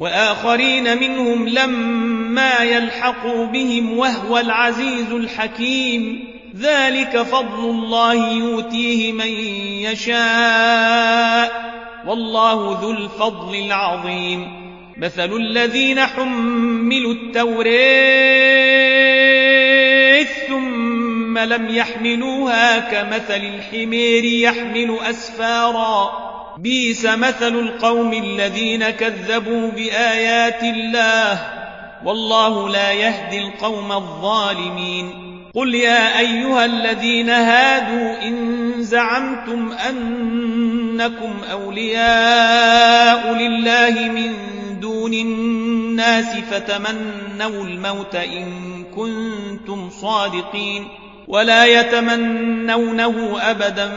وآخرين منهم لما يلحقوا بهم وهو العزيز الحكيم. ذلك فضل الله يؤتيه من يشاء. والله ذو الفضل العظيم. مثل الذين حملوا التوريث ثم لم يحملوها كمثل الحمير يحمل أسفارا. بيس مثل القوم الذين كذبوا بآيات الله. والله لا يهدي القوم الظالمين. قل يا أيها الذين هادوا إن زعمتم أنكم أولياء لله من دون الناس فتمنوا الموت إن كنتم صادقين. ولا يتمنونه أبدا